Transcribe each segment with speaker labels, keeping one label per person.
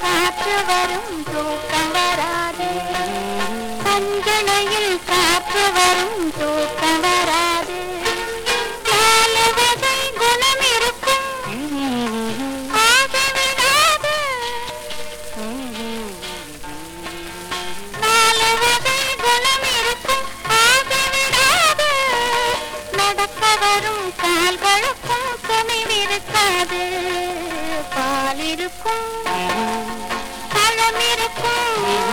Speaker 1: காற்று வரும் தூக்கம் வராது பஞ்சனையில் துணிவிருக்காது பால் இருக்கும் பழம் இருக்கும்.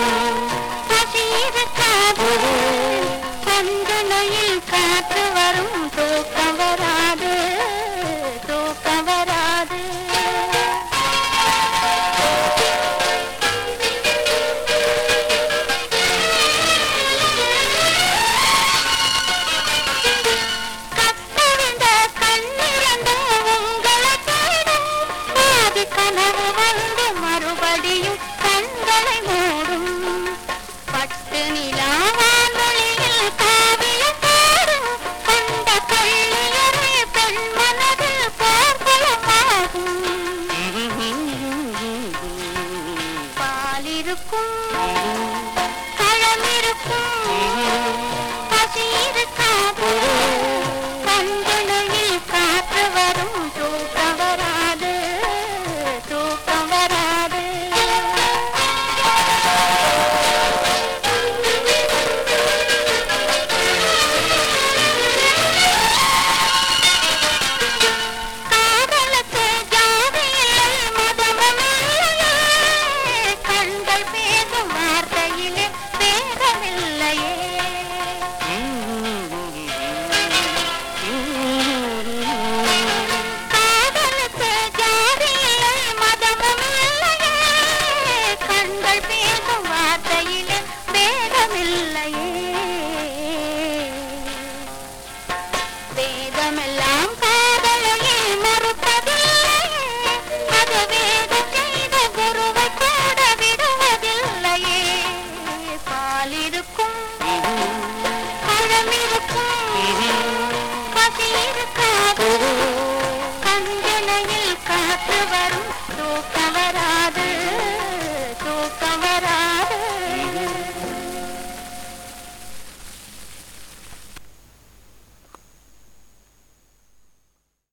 Speaker 1: காற்று வரும் தூக்கம்